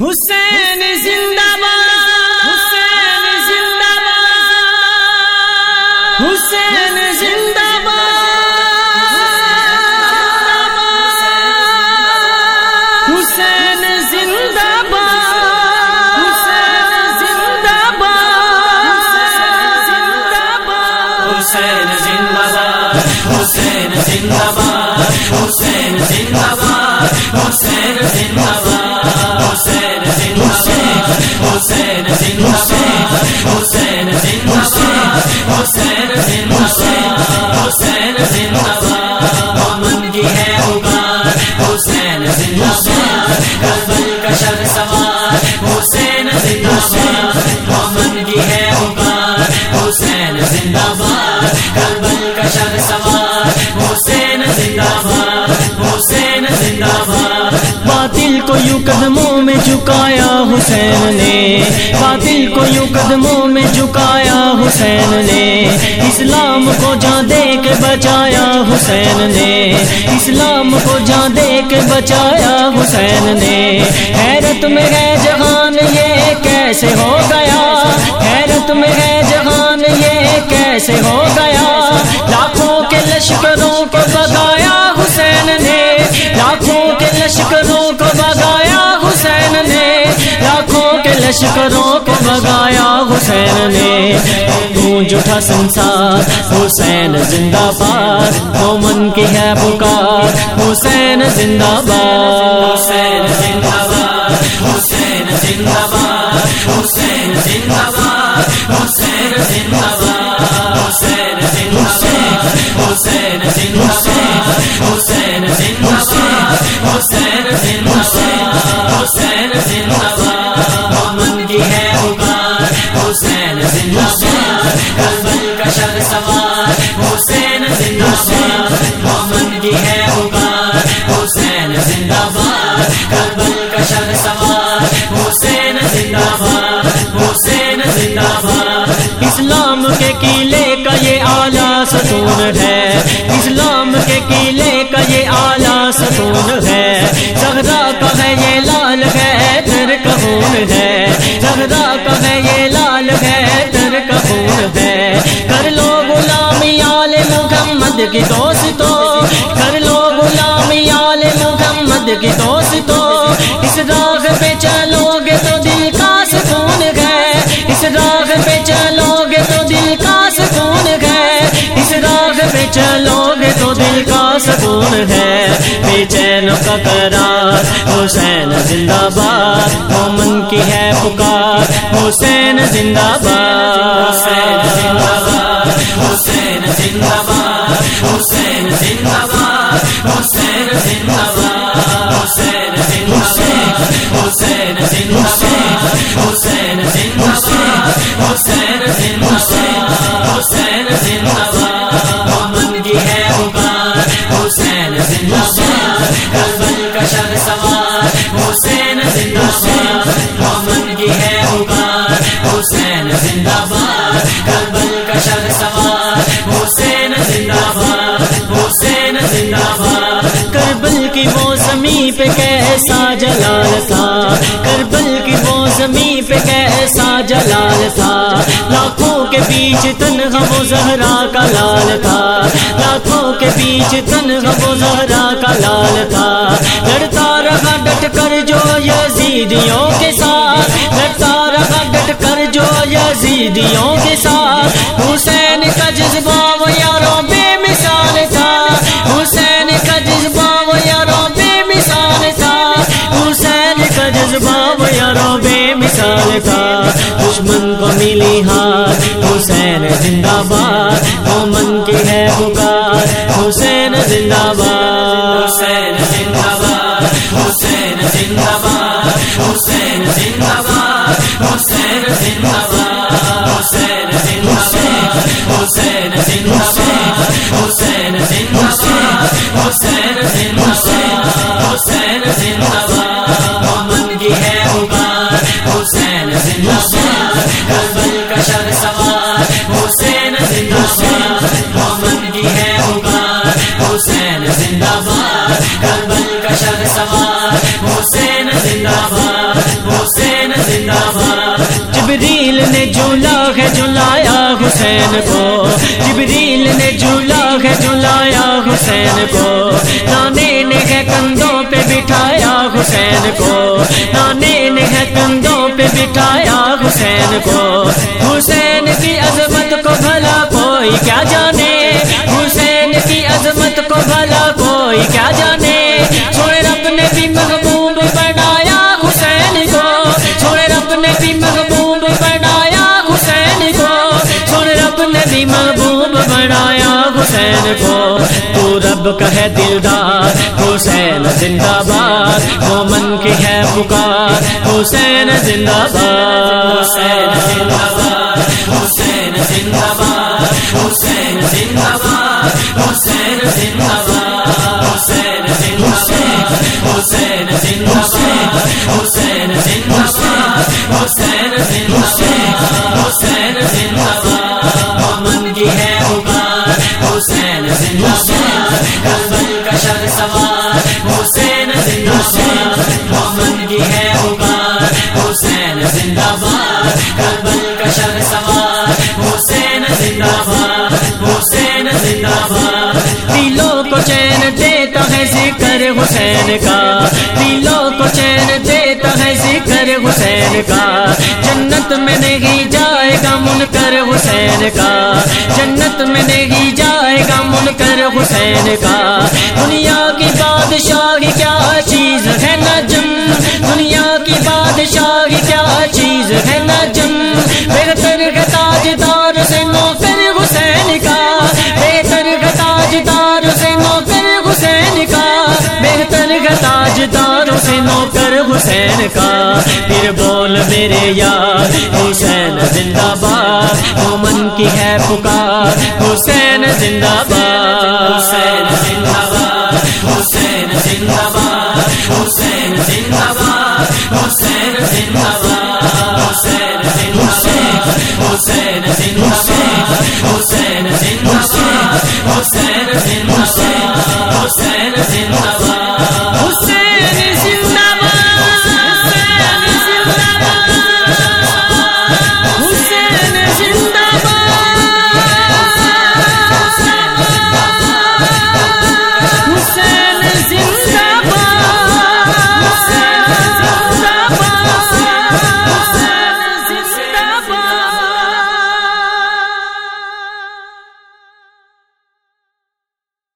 حسین زندہ باد حسین زندہ باد حسین زندہ باد حسین زندہ باد حسین زندہ باد حسین حسین زندہ باد حسین زندہ باد حسین زندہ باد مومن کی ہے پکار حسین زندہ باد کربل کا شر سوار حسین زندہ باد مومن کی ہے پکار حسین زندہ باد کربل کا شر سوار حسین زندہ باد حسین زندہ باد باطل کو یوں قدموں جھکایا حسین نے، باطل کو یوں قدموں میں جھکایا حسین نے۔ اسلام کو جان دے کے بچایا حسین نے۔ اسلام کو جان دے کے بچایا حسین نے۔ حیرت میں ہے جہان یہ کیسے ہو گیا۔ حیرت میں ہے جہان یہ کیسے ہو گیا۔ لاکھوں کے لشکروں کو بگایا حسین نے۔ لاکھوں کے لشکروں لشکروں کو بگایا حسین نے۔ گونج اٹھا سنسار، حسین زندہ باد۔ مومن کی ہے پکار، حسین زندہ باد۔ زندہ باد کربل کا شر سوار حسین زندہ باد، حسین زندہ باد۔ اسلام کے قلعے کا یہ اعلیٰ ستون ہے۔ اسلام کے قلعے کا یہ اعلیٰ ستون ہے۔ زہرا کا ہے یہ لال ہے تر کا خون ہے۔ زہرا کا ہے یہ لال ہے تر کا خون ہے۔ کر لو غلامی آل محمد کی دوستو محمد کی دوستو اس راگ پہ چلو گے تو دل کا سکون ہے۔ اس راگ پہ چلو گے تو دل کا سکون ہے۔ اس راگ پہ چلو گے تو دل کا سکون ہے۔ بے چین کا قرار حسین زندہ باد، مومن کی ہے پکار، حسین زندہ باد۔ حسین زندہ باد، حسین زندہ باد، حسین زندہ باد۔ حسین کی وہ زمین پہ کیسا جلال تھا؟ کربل کی وہ زمین پہ کیسا جلال تھا؟ لاکھوں کے بیچ تنہا وہ زہرا کا لال تھا۔ لاکھوں کے بیچ تنہا وہ زہرا کا لال تھا۔ لڑتا رہا ڈٹ کر جو یزیدیوں کے ساتھ۔ لڑتا رہا ڈٹ کر جو یزیدیوں کے ساتھ۔ مثال تھا دشمن کو ملی ہار حسین زندہ باد مومن کی ہے پکار حسین زندہ باد حسین زندہ باد حسین زندہ باد حسین زندہ باد حسین زندہ باد حسین زندہ باد حسین زندہ باد حسین زندہ باد حسین زندہ باد حسین زندہ حسین کو۔ جبریل نے جھولا ہے، جھلایا حسین کو۔ نانے نے ہے کندھوں پہ بٹھایا حسین کو۔ نانے نے ہے کندھوں پہ بٹھایا حسین کو۔ حسین کی عظمت کو بھلا کوئی کیا جانے؟ حسین کی عظمت کو بھلا کوئی کیا جانے؟ تو کا ہے دلدار، حسین زندہ باد، مومن کی ہے پکار، حسین زندہ باد، حسین زندہ باد، حسین زندہ باد، حسین زندہ باد، حسین زندہ ذکر حسین کا۔ دلوں کو چین دیتا ہے ذکر حسین کا۔ جنت میں نہیں جائے گا من کر حسین کا۔ جنت میں نہیں جائے گا من کر حسین کا۔ لال تاج دار سے نوکر حسین کا۔ پھر بول میرے یار، حسین زندہ باد من کی ہے پکار۔ حسین زندہ باد، حسین زندہ باد، حسین زندہ باد، حسین زندہ باد، حسین زندہ باد، حسین زندہ باد، حسین زندہ